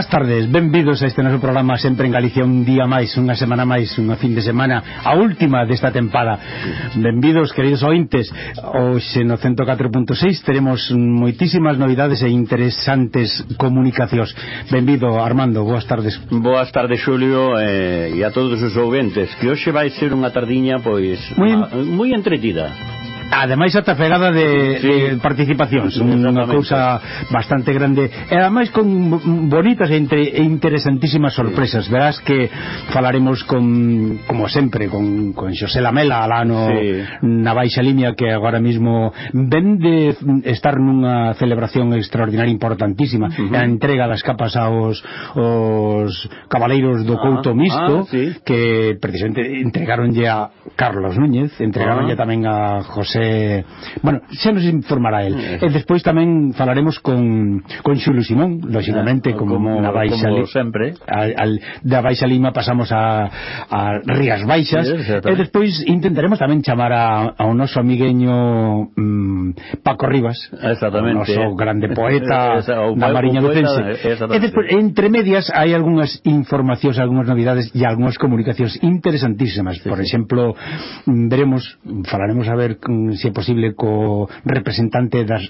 Boas tardes, benvidos a este noso programa Sempre en Galicia un día máis, unha semana máis, unha fin de semana A última desta tempada. Benvidos, queridos ointes. Hoxe no 104.6 teremos moitísimas novidades e interesantes comunicacións. Benvido, Armando, boas tardes. Boas tardes, Xulio, eh, e a todos os ouvintes Que hoxe vai ser unha tardiña, pois, moi, moi entretida. Ademais ata pegada de, sí. de participacións, unha cousa bastante grande. E ademais con bonitas e, entre, e interesantísimas sorpresas. Sí. Verás que falaremos con como sempre con con Xosé Lamela alá no sí. na Baixa Limia que agora mesmo ven de estar nunha celebración extraordinaria importantísima, uh -huh. a entrega das capas aos os cabaleiros do ah, Couto ah, Misto ah, sí. que precisamente entregaronlle a Carlos Núñez, entregaronlle ah. tamén a José eh, bueno, xa nos informará el. Eh. E despois tamén falaremos con con Xulo Simón, lóxicamente ah, como, como na Baixa como sempre. al, al, da Baixa Lima pasamos a, a Rías Baixas. Sí, e despois intentaremos tamén chamar a, a un noso amigueño mm, Paco Rivas, exactamente, o noso grande poeta Esa, o da Mariña Lucense. E despois, entre medias, hai algunhas informacións, algunhas novidades e algunhas comunicacións interesantísimas. Sí, Por exemplo, mm, veremos, mm, falaremos a ver mm, se si é posible co representante das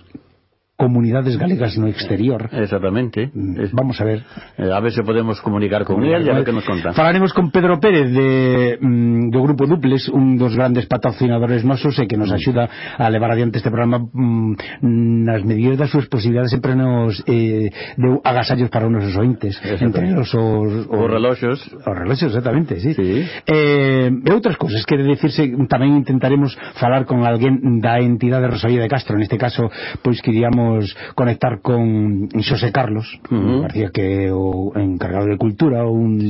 comunidades galegas no exterior. Exactamente. Mm, vamos a ver. Eh, a ver se podemos comunicar con él y a ver que nos conta. Falaremos con Pedro Pérez de, mm, do Grupo Duples, un dos grandes patrocinadores nosos e que nos axuda a levar adiante este programa mm, nas medidas das súas posibilidades sempre nos eh, deu agasallos para unos os ointes. Entre os, os, os, os reloxos. Os reloxos, exactamente, sí. sí. Eh, e outras cousas quere decirse tamén intentaremos falar con alguén da entidade Rosalía de Castro, neste caso, pois queríamos podemos conectar con Xosé Carlos, uh -huh. parecía que o encargado de cultura ou un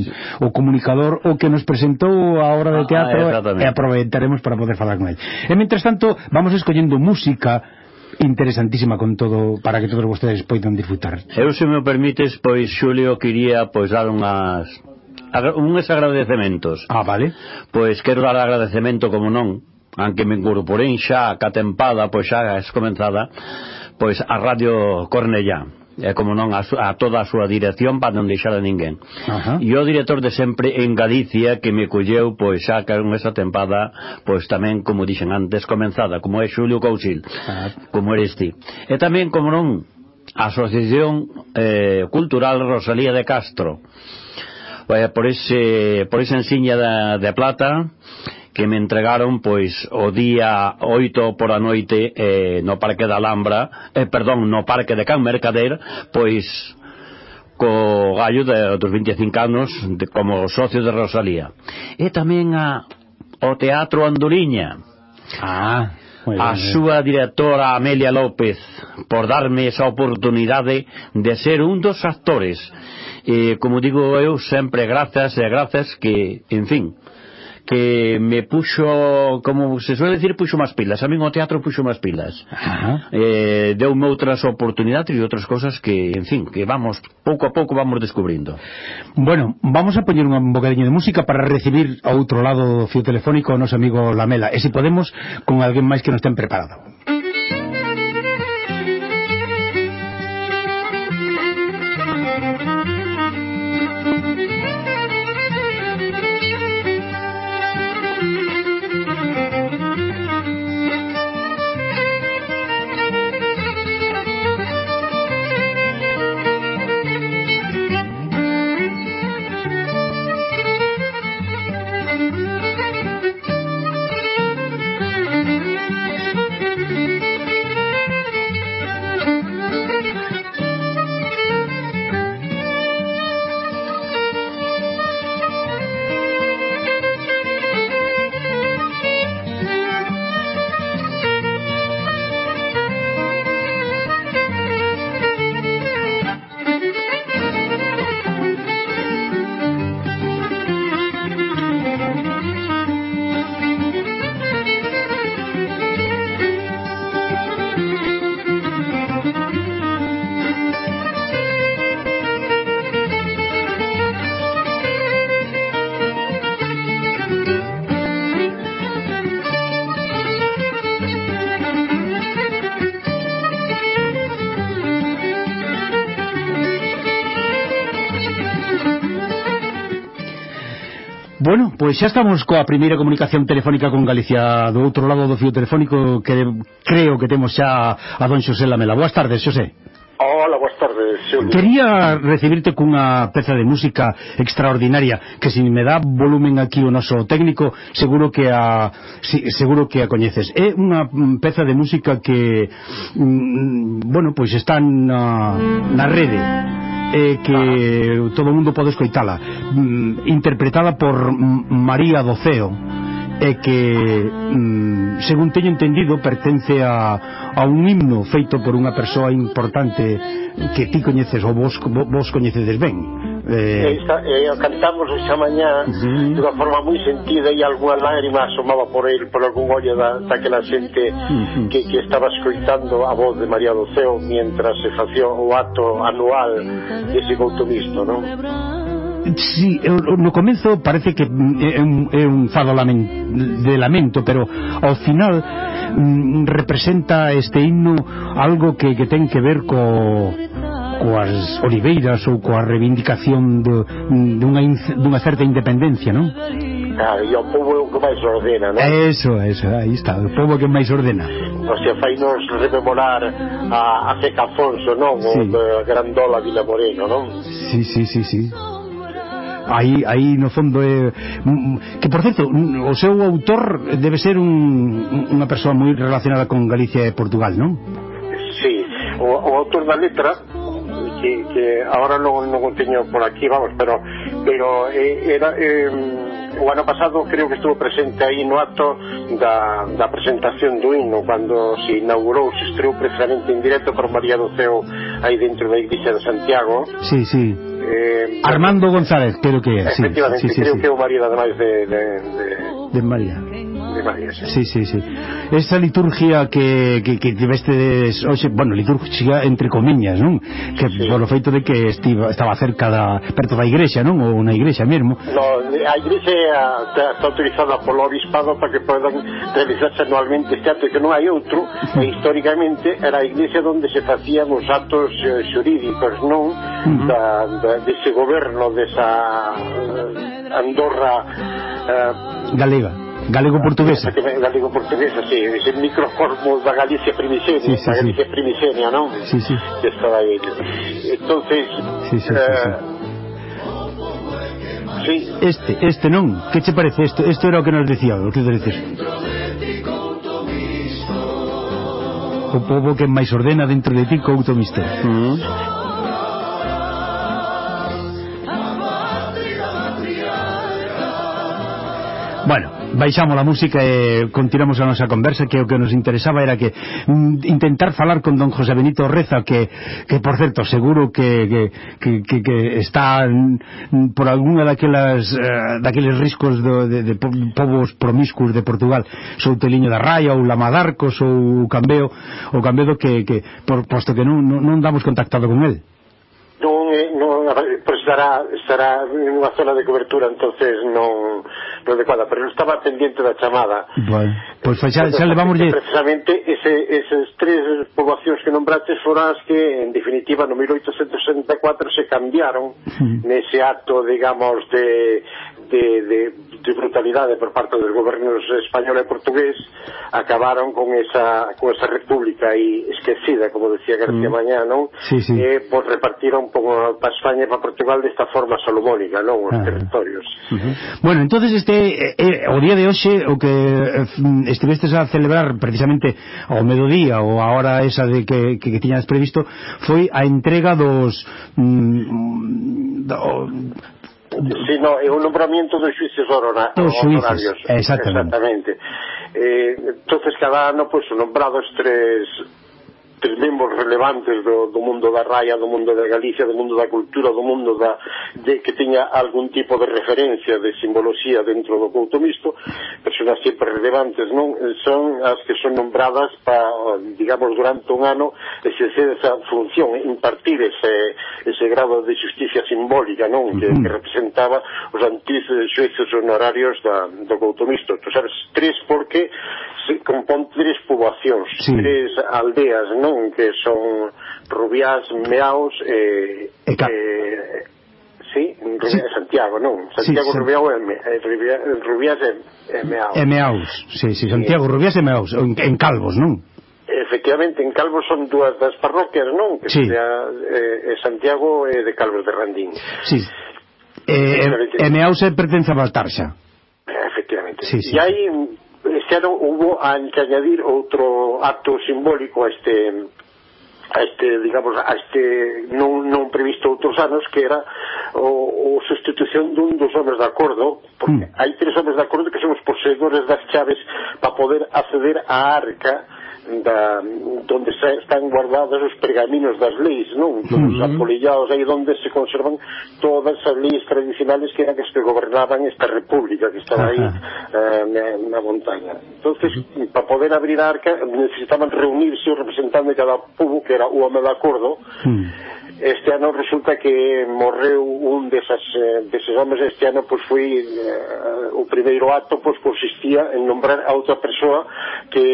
o comunicador o que nos presentou a obra de ah, teatro ah, e aproveitaremos para poder falar con ele. E mentres tanto, vamos escollendo música interesantísima con todo para que todos vostedes poidan disfrutar. Eu se me permites, pois Xulio quería pois dar unhas unhas agradecementos. Ah, vale. Pois quero dar agradecemento como non, aunque me incorporei xa ca tempada, pois xa es comenzada, pois a Radio Cornellá e como non a, a toda a súa dirección para non deixar a ninguén Ajá. e o director de sempre en Galicia que me colleu pois xa que esa tempada pois tamén como dixen antes comenzada como é Xulio Cousil Ajá. como eres ti e tamén como non a Asociación eh, Cultural Rosalía de Castro pois, por ese por esa ensiña da, de plata que me entregaron pois o día 8 por a noite eh, no Parque da Alhambra, eh, perdón, no Parque de Can Mercader, pois co gallo de, dos 25 anos de, como socio de Rosalía. E tamén a, o Teatro Anduriña. Ah, a eh. súa directora Amelia López por darme esa oportunidade de ser un dos actores e como digo eu sempre grazas e grazas que, en fin, que me puxo, como se suele decir, puxo máis pilas. A mí o teatro puxo máis pilas. Ajá. Eh, deume outras oportunidades e outras cosas que, en fin, que vamos, pouco a pouco vamos descubrindo. Bueno, vamos a poñer un bocadinho de música para recibir a outro lado do fio telefónico o noso amigo Lamela. E se podemos, con alguén máis que nos ten preparado. Bueno, pois xa estamos coa primeira comunicación telefónica con Galicia do outro lado do fio telefónico que creo que temos xa a don Xosé Lamela. Boas tardes, Xosé. Hola, boas tardes, Xulio. Quería recibirte cunha peza de música extraordinaria que se me dá volumen aquí o noso técnico, seguro que a si, seguro que a coñeces. É unha peza de música que mm, bueno, pois está na, na rede eh, que todo todo mundo pode escoitala mm, interpretada por María Doceo e que, mm, según teño entendido, pertence a, a un himno feito por unha persoa importante que ti coñeces ou vos, vos coñecedes ben. Eh... eh, eh cantamos esa mañá uh -huh. de unha forma moi sentida e algunha lágrima asomaba por el por algún ollo da, daquela xente uh -huh. que, que estaba escoitando a voz de María do Ceo mientras se facía o acto anual dese coutomisto, non? Sí, no comezo parece que mm, é un, é un fado de lamento, pero ao final mm, representa este himno algo que, que ten que ver co, coas oliveiras ou coa reivindicación de, dunha, dunha certa independencia, non? Claro, e o povo é o que máis ordena, non? Eso, eso, aí está, o povo que máis ordena. O sea, fainos rememorar a, a Seca Afonso, non? Sí. O de Grandola Vila Moreno, non? Sí, sí, sí, sí aí, aí no fondo é que por certo, o seu autor debe ser un, unha persoa moi relacionada con Galicia e Portugal, non? Sí, o, o autor da letra que, que ahora non, non o teño por aquí, vamos, pero pero eh, era eh, o ano pasado creo que estuvo presente aí no acto da, da presentación do himno cando se inaugurou, se estreou precisamente en directo por María do Ceo aí dentro da Iglesia de Santiago. Sí, sí. Eh, Armando González, creo que é. Efectivamente, sí, sí, creo sí. que é o marido ademais de, de, de, de María. Sí, sí, sí. Esa liturgia que, que, que tivestes hoxe, bueno, liturgia entre comiñas, non? Que sí. polo feito de que estiva, estaba cerca da, perto da igrexa, non? Ou na igrexa mesmo. No, a igrexa está autorizada polo obispado para que podan realizarse anualmente este acto, que non hai outro, e históricamente era a igrexa onde se facían os actos eh, xurídicos, non? Uh -huh. da, da, dese goberno, desa eh, Andorra... Eh, Galega Galego-portuguesa. Galego-portuguesa, sí. Ese microcosmos da Galicia primixenia, sí, sí, da Galicia sí. primixenia, non? Sí, sí. Estaba aí. Entonces, sí, sí, sí, eh, sí. Sí. Este, este non, que che parece isto? Isto era o que nos decía, o que te dices? O povo que máis ordena dentro de ti couto mister uh mm. -huh. Bueno, Baixamos a música e continuamos a nosa conversa que o que nos interesaba era que mm, intentar falar con don José Benito Reza que, que por certo, seguro que, que, que, que, está mm, por alguna daquelas uh, daqueles riscos do, de, de povos promiscuos de Portugal Souteliño da Raia ou Lamadarcos ou Cambeo o Cambeo que, que por, posto que non, non, non damos contactado con el non, non pues estará, estará nunha zona de cobertura entonces non, non adecuada pero non estaba pendiente da chamada bueno, pois pues, xa, xa levamos lle precisamente ese, eses tres poboacións que nombraches foran as que en definitiva no 1864 se cambiaron sí. nese acto digamos de, de, de, de brutalidade por parte dos gobernos español e portugués acabaron con esa con esa república aí esquecida, como decía García mm. Mañá, non? Sí, sí. E pues, repartiron para pa España e para Portugal desta forma solomónica, non? Os ah. territorios. Uh -huh. Bueno, entonces este eh, eh, o día de hoxe o que eh, estivestes a celebrar precisamente ao mediodía ou a hora esa de que, que, que tiñas previsto foi a entrega dos mm, do, Sí, no, è un nominamento dei suizio orona, honorarios. Exactamente. Exactamente. Eh, entonces cada ano pues, son nombrados tres tres membros relevantes do, do mundo da raia, do mundo da Galicia, do mundo da cultura, do mundo da, de que teña algún tipo de referencia de simboloxía dentro do couto misto, personas sempre relevantes, non? Son as que son nombradas para, digamos, durante un ano exercer esa función, impartir ese, ese grado de justicia simbólica, non? Que, que representaba os antis xueces honorarios da, do couto misto. Tu sabes, tres porque se compón tres poboacións, sí. tres aldeas, non? non? Que son Rubiás, Meaos e... Eh, e Cap... eh, sí, Rubiás, sí. Santiago, non? Santiago sí, Rubiao e eh, Rubiás e Meaos. E Meaos, sí, sí, Santiago sí. Rubiás e Meaos, en, en Calvos, non? Efectivamente, en Calvos son dúas das parroquias, non? Que sí. sea, eh, Santiago e de Calvos de Randín. Sí. Eh, e Meaos pertence a Baltarxa. Efectivamente. Sí, sí. E hai quero hubo a encañadir outro acto simbólico a este a este, digamos, a este non, non previsto outros anos que era o, o sustitución dun dos homens de acordo porque mm. hai tres homens de acordo que son os poseedores das chaves para poder acceder á arca da, donde se están guardados os pergaminos das leis, non? Todos uh -huh. apolillados aí donde se conservan todas as leis tradicionales que eran as que gobernaban esta república que estaba aí uh -huh. eh, na, na montaña. entonces uh -huh. para poder abrir a arca necesitaban reunirse os representantes de cada povo, que era o home de acordo, uh -huh este ano resulta que morreu un desas, eh, deses homens este ano pois foi eh, o primeiro acto pois consistía en nombrar a outra persoa que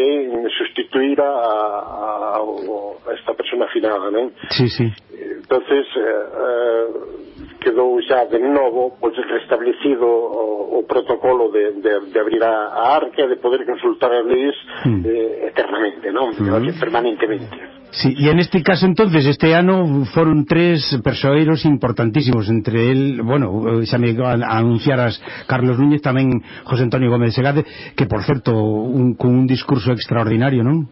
sustituíra a, a, a esta persona finada non? Sí, sí. Eh, entonces eh, eh quedou xa de novo pois restablecido o, o protocolo de, de, de abrir a, a arca de poder consultar as leis mm. eh, eternamente, non? Mm -hmm. permanentemente. Sí, e en este caso entonces este ano foron tres persoeiros importantísimos entre el, bueno, xa me anunciaras Carlos Núñez tamén José Antonio Gómez Segade, que por certo un, con un discurso extraordinario, non?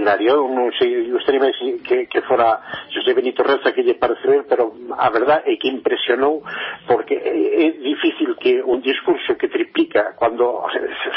extraordinario non sei, gustaríame que, que fora José Benito Reza que lle pareceu pero a verdad é que impresionou porque é, é difícil que un discurso que triplica cando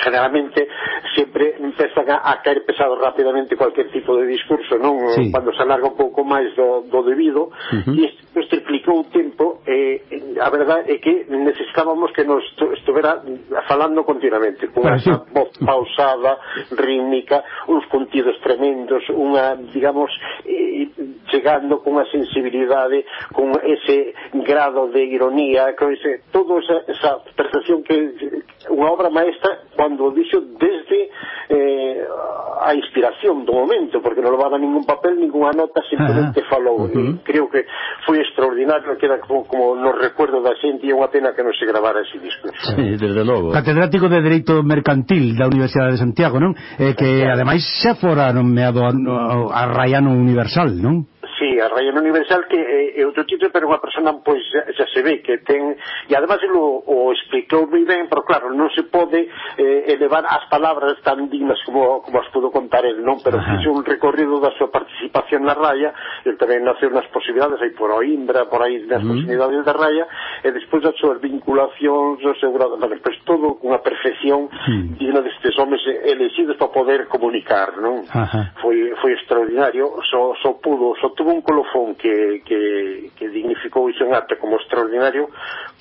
generalmente sempre empezan a, a caer pesado rapidamente cualquier tipo de discurso non sí. cando se alarga un pouco máis do, do debido uh -huh. e pues, triplicou o tempo e eh, a verdad é que necesitábamos que nos estuvera falando continuamente con esa voz pausada, rítmica uns contidos tremendos elementos, unha, digamos, eh, chegando cunha sensibilidade, con ese grado de ironía, con ese, todo esa, esa percepción que unha obra maestra, cando dixo desde eh, a inspiración do momento, porque non levaba ningún papel, ninguna nota, simplemente Ajá. falou. Uh -huh. Creo que foi extraordinario, queda como, como nos recuerdo da xente, e unha pena que non se gravara ese disco. Sí, desde logo. Catedrático de Dereito Mercantil da Universidade de Santiago, non? Eh, que ademais xa fora, non me permeado a, a, a Rayano Universal, non? a Ryan Universal que é, é outro título, pero unha persona pois xa, xa se ve que ten e además lo o, explicou moi ben, pero claro, non se pode eh, elevar as palabras tan dignas como, como as pudo contar el, non? Pero fixe un recorrido da súa participación na Raya, e tamén naceu nas posibilidades aí por Oimbra, por aí nas mm. posibilidades da Raya, e despois das súas vinculacións, o seu grado, bueno, pues, todo cunha perfección sí. digna destes homes elegidos para poder comunicar, non? Ajá. Foi, foi extraordinario, só, só pudo, só tuvo un colofón que, que, que dignificou iso en arte como extraordinario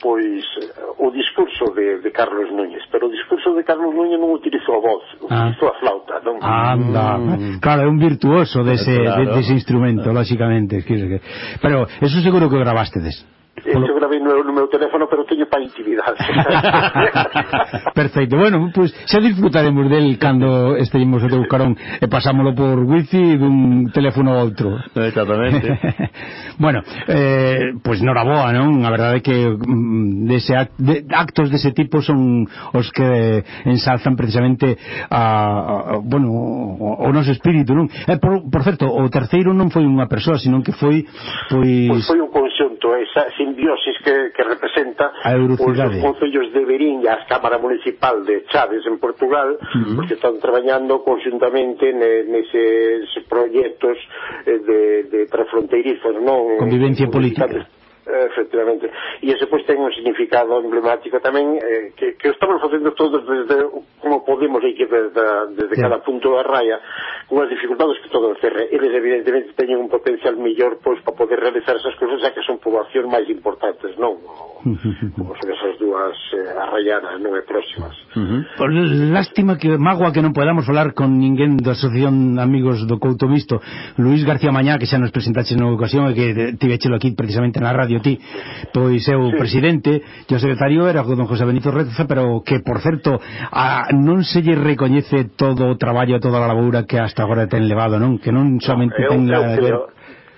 pois eh, o discurso de, de Carlos Núñez pero o discurso de Carlos Núñez non utilizou a voz ah. utilizou ah. a flauta non? Anda. mm. claro, é un virtuoso dese, de claro. de, de instrumento lógicamente pero eso seguro que grabastedes Eso grabei no, no meu teléfono, pero teño para intimidade. Perfecto. Bueno, pues, xa disfrutaremos del cando esteimos o teu carón e eh, pasámolo por wifi dun teléfono a outro. Exactamente. bueno, eh, pues noraboa, non? A verdade é que mm, dese act, de, actos dese tipo son os que ensalzan precisamente a, a, a bueno, o, o noso espírito, non? Eh, por, por certo, o terceiro non foi unha persoa, senón que foi pois, pois foi un conxunto esa simbiosis que, que representa os concellos de Berín e a Cámara Municipal de Chaves en Portugal uh -huh. porque están traballando conjuntamente ne, neses proxectos eh, de, de transfronteirizos non? Convivencia política Efectivamente. E ese pois ten un significado emblemático tamén eh, que, que estamos facendo todos desde como podemos aí que desde, desde sí. cada punto da raya unhas dificultades que todos terren. Eles evidentemente teñen un potencial mellor pois para poder realizar esas cousas xa que son poboacións máis importantes, non? Como son esas dúas eh, arrayanas, non é próximas. Uh -huh. Lástima que magua que non podamos falar con ninguén da Asociación Amigos do Couto Visto, Luís García Mañá que xa nos presentaxe na ocasión e que tivechelo aquí precisamente na radio Radio Ti Pois é o sí. presidente e o secretario era don José Benito Reza pero que, por certo, a, non se lle recoñece todo o traballo toda a laboura que hasta agora ten levado, non? Que non somente no, ten eu, la... Eu,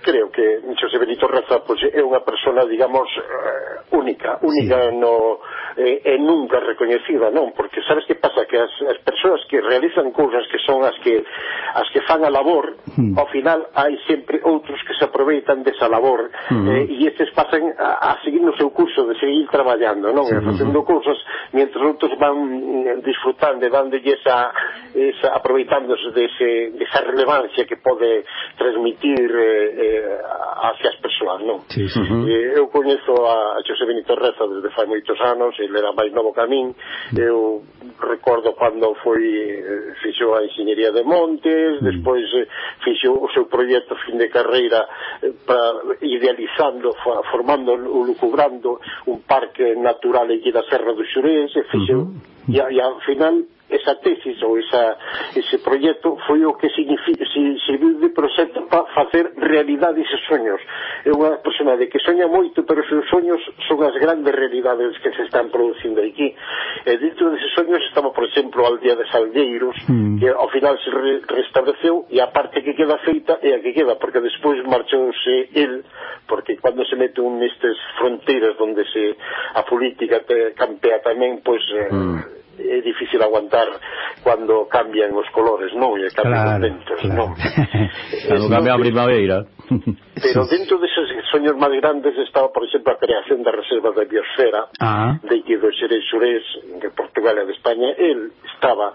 creo que Xosé Benito Raza pois, é unha persona, digamos, eh, única, única sí. no, eh, e nunca recoñecida, non? Porque sabes que pasa? Que as, as persoas que realizan cousas que son as que as que fan a labor, mm. ao final hai sempre outros que se aproveitan desa labor mm. eh, e estes pasan a, a seguir no seu curso, de seguir traballando, non? Sí. Facendo facendo cousas, mentre outros van eh, disfrutando e dándolle esa, esa aproveitándose dese, desa relevancia que pode transmitir eh, eh hacia as persoas, non? Sí, sí. Eh, eu coñezo a Xosé Benito Reza desde fai moitos anos, ele era máis novo que a min, eu recordo cando foi eh, fixo a Ingeniería de Montes, despois eh, fixo o seu proxecto fin de carreira eh, para idealizando, formando lucubrando un parque natural aquí da Serra do Xurés, e fixo uh -huh. e, e ao final esa tesis ou esa, ese proxecto foi o que serviu de proxecto para facer realidade eses soños. É unha persona de que soña moito, pero os seus soños son as grandes realidades que se están producindo aquí. E dentro deses soños estamos, por exemplo, a aldea de Salgueiros, mm. que ao final se re restableceu e a parte que queda feita é a que queda, porque despois marchouse el porque cando se mete un nestes fronteiras onde se a política te, campea tamén, pois eh, mm. é difícil aguantar cando cambian os colores, non? E cambian claro, os ventos, claro. non? Eh, cando cambia a primavera. Pero dentro deses soños máis grandes estaba, por exemplo, a creación da reserva da biosfera ah. de que do Xerés Xurés de Portugal e de España el estaba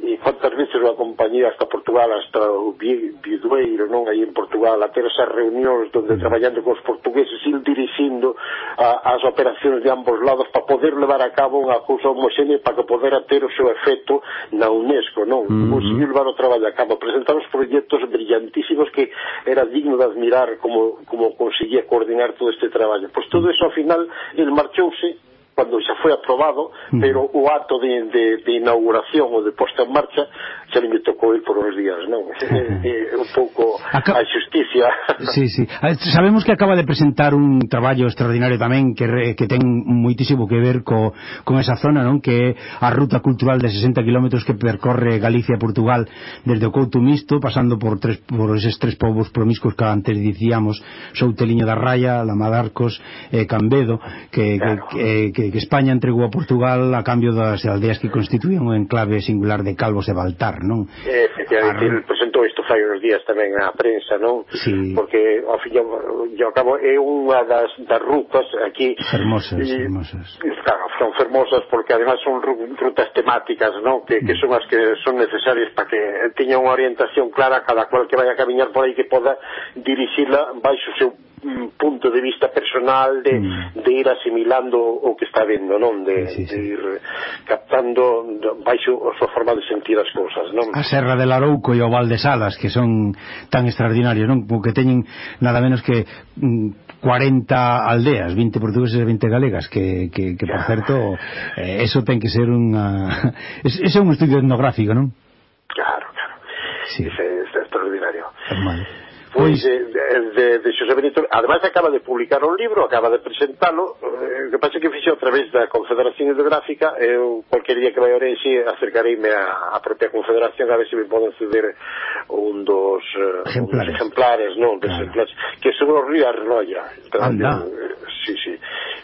e quantas veces o acompañei hasta Portugal hasta o Bidueiro non aí en Portugal a ter esas reunións donde mm. traballando cos portugueses e dirixindo a, as operacións de ambos lados para poder levar a cabo unha cousa homoxénea para que podera ter o seu efecto na UNESCO non? Mm -hmm. conseguir levar o traballo a cabo presentamos proxectos brillantísimos que era digno da admirar como, como conseguía coordinar todo este traballo. Pois todo eso ao final, el marchouse cando xa foi aprobado, mm. pero o acto de, de, de inauguración ou de posta en marcha xa me tocou ir por uns días, non? É, é un pouco Acab... a justicia. Sí, sí. Sabemos que acaba de presentar un traballo extraordinario tamén que, re, que ten moitísimo que ver co, con esa zona, non? Que é a ruta cultural de 60 km que percorre Galicia e Portugal desde o Couto Misto, pasando por, tres, por eses tres povos promiscos que antes dicíamos, Souteliño da Raya, Lamadarcos e eh, Cambedo, que, claro. que, que, que que España entregou a Portugal a cambio das aldeas que constituían o enclave singular de Calvos de Baltar, non? Eh, efectivamente, Ar... presentou isto fai uns días tamén na prensa, non? Sí. Porque, ao fin e ao cabo, é unha das, das rutas aquí... Fermosas, y, fermosas. Claro, son fermosas porque además son rutas temáticas, non? Que, que son as que son necesarias para que teña unha orientación clara cada cual que vaya a camiñar por aí que poda dirixirla baixo seu punto de vista personal de, mm. de ir asimilando o que está vendo, non? De, sí, sí, sí. de ir captando baixo a súa forma de sentir as cousas, non? A Serra del Arouco e o Val de Salas, que son tan extraordinarios, non? Porque teñen nada menos que mm, 40 aldeas, 20 portugueses e 20 galegas, que, que, que por certo, eh, eso ten que ser unha... Ese é un estudio etnográfico, non? Claro, claro. Sí. Ese, é extraordinario. Vale pois de, de, de Xosé Benito ademais acaba de publicar un libro acaba de presentalo eh, o que pasa que fixo a través da Confederación Hidrográfica eu cualquier día que vai a Orense acercareime a, a propia Confederación a ver se me poden ceder un dos eh, exemplares, ejemplares non, claro. Ejemplares, que son os Río Arnoia Anda. Sí, sí.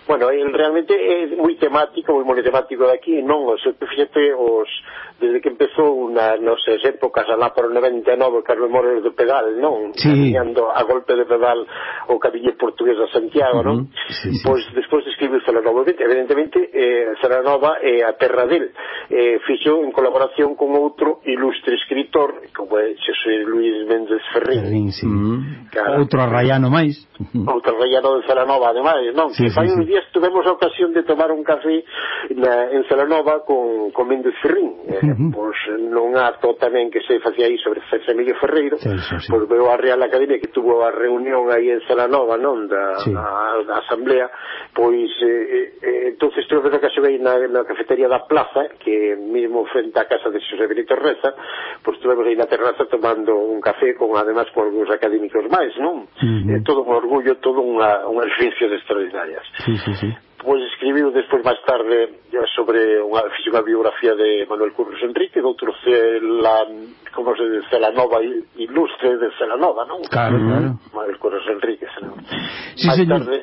Bueno, el realmente é moi temático, moi monotemático daqui, non, o sea, fíjate os desde que empezou na, non sei, épocas alá por o 99 Carlos Moros do Pedal, non? Sí, gañando a golpe de pedal o camiño portugués a Santiago, uh -huh. non? Sí, sí. Pois despois escribiu Celanova, evidentemente eh, Celanova é eh, a terra del eh, fixo en colaboración con outro ilustre escritor como é Xosé Luis Méndez Ferrín, Ferrín sí. Cara, outro arraiano máis outro arraiano de Celanova ademais, non? Sí, que sí, fai sí. uns días tuvemos a ocasión de tomar un café na, en Celanova con, con Méndez Ferrín eh, uh -huh. pois non ato tamén que se facía aí sobre Fermillo Ferreiro sí, sí, sí. pois veo a Real Academia que tuvo a reunión aí en Sala Nova, non, da, sí. a, a Asamblea, pois eh, eh, entonces tuve a ocasión aí na, na cafetería da Plaza, que mismo frente á casa de Xosé Benito Reza, pois estuvemos aí na terraza tomando un café con además con algúns académicos máis, non? Uh -huh. eh, todo un orgullo, todo unha, unhas vincias extraordinarias. Sí, sí, sí. Pois escribiu despois máis tarde eh, sobre unha, fixe unha biografía de Manuel Curros Enrique, doutro Cela, como se dice, Cela Nova, ilustre de Cela Nova, non? Claro, claro. Manuel Curros Enrique, senón. Sí, máis señor. tarde...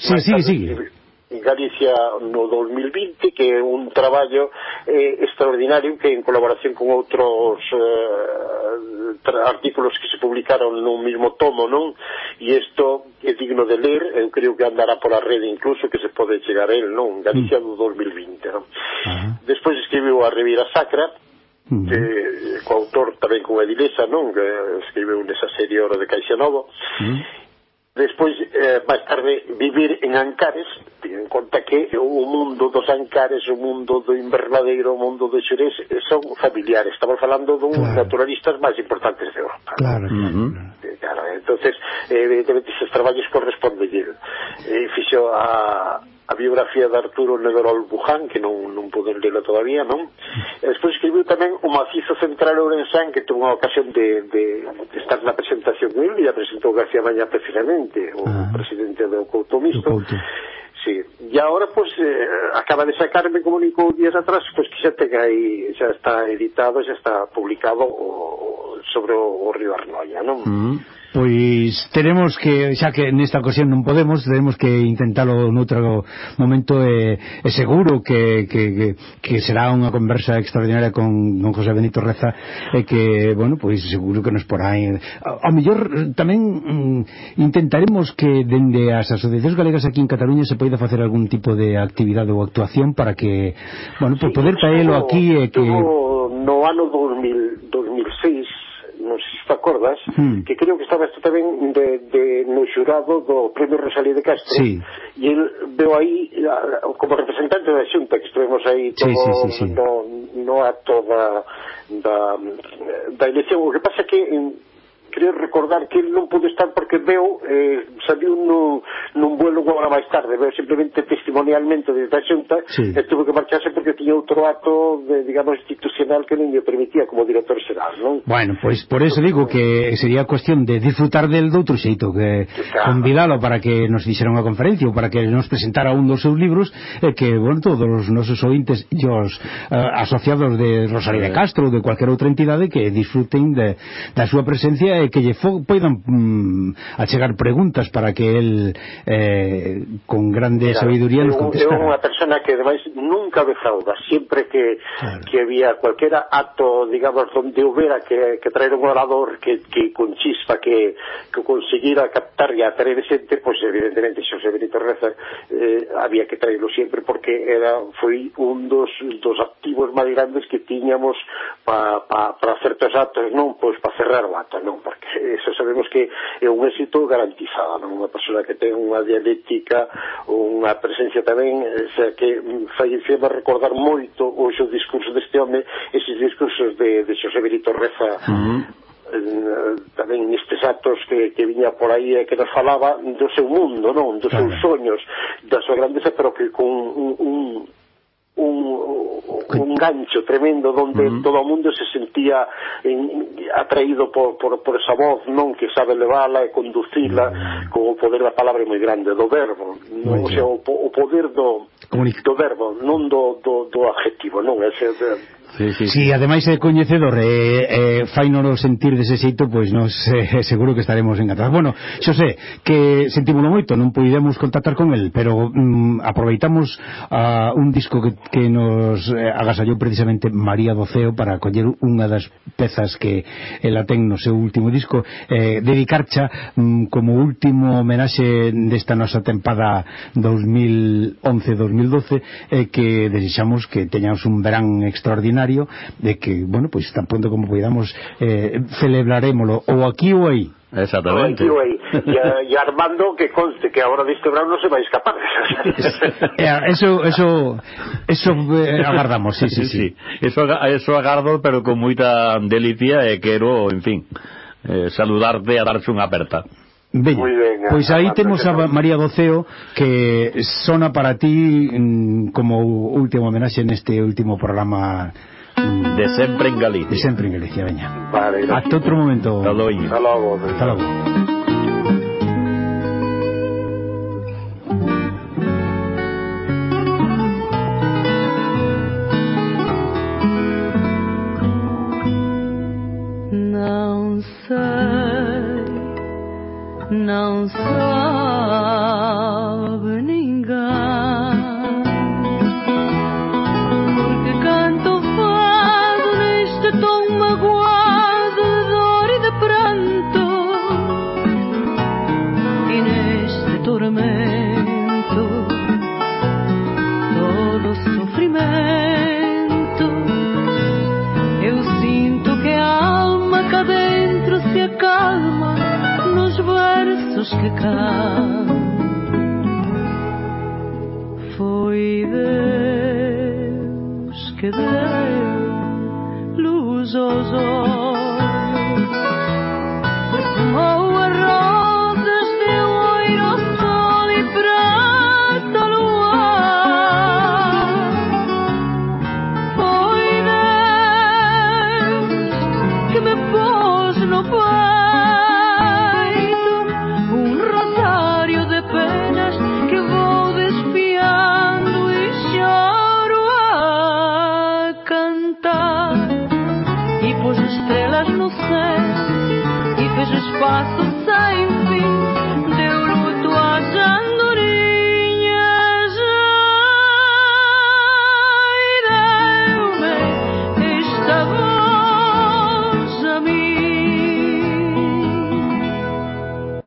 Sí, sí, sigue. Escribiu, Galicia no 2020 que é un traballo eh, extraordinario que en colaboración con outros eh, artículos que se publicaron nun mismo tomo non e isto é digno de ler eu creo que andará pola rede incluso que se pode chegar a él non Galicia mm. do 2020 non? Uh -huh. despois escribiu a Riviera Sacra mm-hmm. que eh, coautor tamén con Edilesa non que escribe un serie de Caixa Novo mm. Mm-hmm. Despois, eh, máis tarde, vivir en Ancares, ten en conta que o mundo dos Ancares, o mundo do Invernadeiro, o mundo de Xerés, eh, son familiares. Estamos falando dun claro. naturalistas máis importantes de Europa. Claro, claro. Uh -huh. claro entonces, evidentemente, esos traballos corresponden. Eh, fixo a, a biografía de Arturo Negrol Buján, que non, non poden lela todavía, non? E despois escribiu tamén o macizo central Ourensán, que tuvo a ocasión de, de, de estar na presentación dele, e a presentou García Maña precisamente, o ah. presidente do Couto Mixto, Sí. E agora, pois, pues, eh, acaba de sacarme, comunicou días atrás, pois pues, que xa ten aí, xa está editado, xa está publicado o, sobre o, o Río Arnoia, non? Mm. Pois teremos que, xa que nesta ocasión non podemos, teremos que intentalo noutro momento e, e seguro que, que, que que será unha conversa extraordinaria con don José Benito Reza e que, bueno, pois seguro que nos porá en... ao mellor tamén mm, intentaremos que dende as asociacións galegas aquí en Cataluña se poida facer algún tipo de actividade ou actuación para que, bueno, pois sí, poder traelo aquí e que... No ano 2000, 2000 te acordas, mm. que creo que estaba tú tamén de, de, no xurado do Premio Rosalía de Castro, sí. e el veo aí, como representante da xunta que estuvemos aí todo, sí, sí, sí, sí. No, no acto da, da, da elección, o que pasa que querer recordar que non pude estar porque veo, eh, saliu no, nun vuelo agora máis tarde, veo simplemente testimonialmente desde a xunta, sí. e tuve que marcharse porque tiña outro acto, de, digamos, institucional que non lle permitía como director xeral, non? Bueno, pois pues, por eso digo que sería cuestión de disfrutar del doutro xeito, que claro. convidalo para que nos fixera unha conferencia ou para que nos presentara un dos seus libros, e que, bueno, todos os nosos ointes e os eh, asociados de Rosalía de Castro ou de cualquier outra entidade que disfruten de, da súa presencia e que lle poidan mm, achegar preguntas para que el eh, con grande Mira, sabiduría nos contestara. É unha persona que ademais nunca defrauda, sempre que claro. que había cualquera acto, digamos, donde houbera que, que traer un orador que, que con chispa que, que conseguira captar e atraer xente, pois pues, evidentemente Xosé Benito Reza eh, había que traerlo sempre porque era foi un dos, dos activos máis grandes que tiñamos para pa, pa, certos actos, non pois para cerrar o acto, non, pa porque eso sabemos que é un éxito garantizado, non? Unha persona que ten unha dialéctica, unha presencia tamén, eh, xa que mm, fai fema recordar moito hoxe o discurso deste home, eses discursos de, de Xosé Benito Reza, uh eh, -huh tamén nestes actos que, que viña por aí e que nos falaba do seu mundo, non? Dos seus claro. soños, da súa grandeza, pero que con un, un un, un gancho tremendo donde mm. todo o mundo se sentía en, atraído por, por, por esa voz non que sabe levála e conducirla uh con o poder da palabra moi grande do verbo. Non, o, sea, o, o poder do, do verbo non do, do, do adjetivo non ese de, Sí, sí, sí. ademais é coñecedor e, eh, fainolo sentir dese xeito, pois nos eh, seguro que estaremos encantados. Bueno, xo sé que sentímolo moito, non podemos contactar con el, pero mm, aproveitamos a uh, un disco que, que nos eh, agasallou precisamente María Doceo para coller unha das pezas que ela ten no seu último disco, eh, dedicarcha mm, como último homenaxe desta nosa tempada 2011-2012 eh, que desexamos que teñamos un verán extraordinario de que, bueno, pois tan pronto como podamos eh, celebrarémolo ou aquí ou aí. Exactamente. Ou aí. E, a, Armando que conste que agora deste verão non se vai escapar. Eh, eso, eso, eso eh, agardamos, sí, sí, sí. sí. Eso, eso agardo, pero con moita delicia e quero, en fin, eh, saludarte e darse unha aperta. Bella. Muy ben, pois aí temos a María Doceo que sona para ti mm, como último homenaxe neste último programa mm, De sempre en de Galicia. sempre en Galicia, veña. vale. Hasta outro momento. Hasta logo. Hasta luego. Hasta logo. foi Deus que deu luz aos olhos.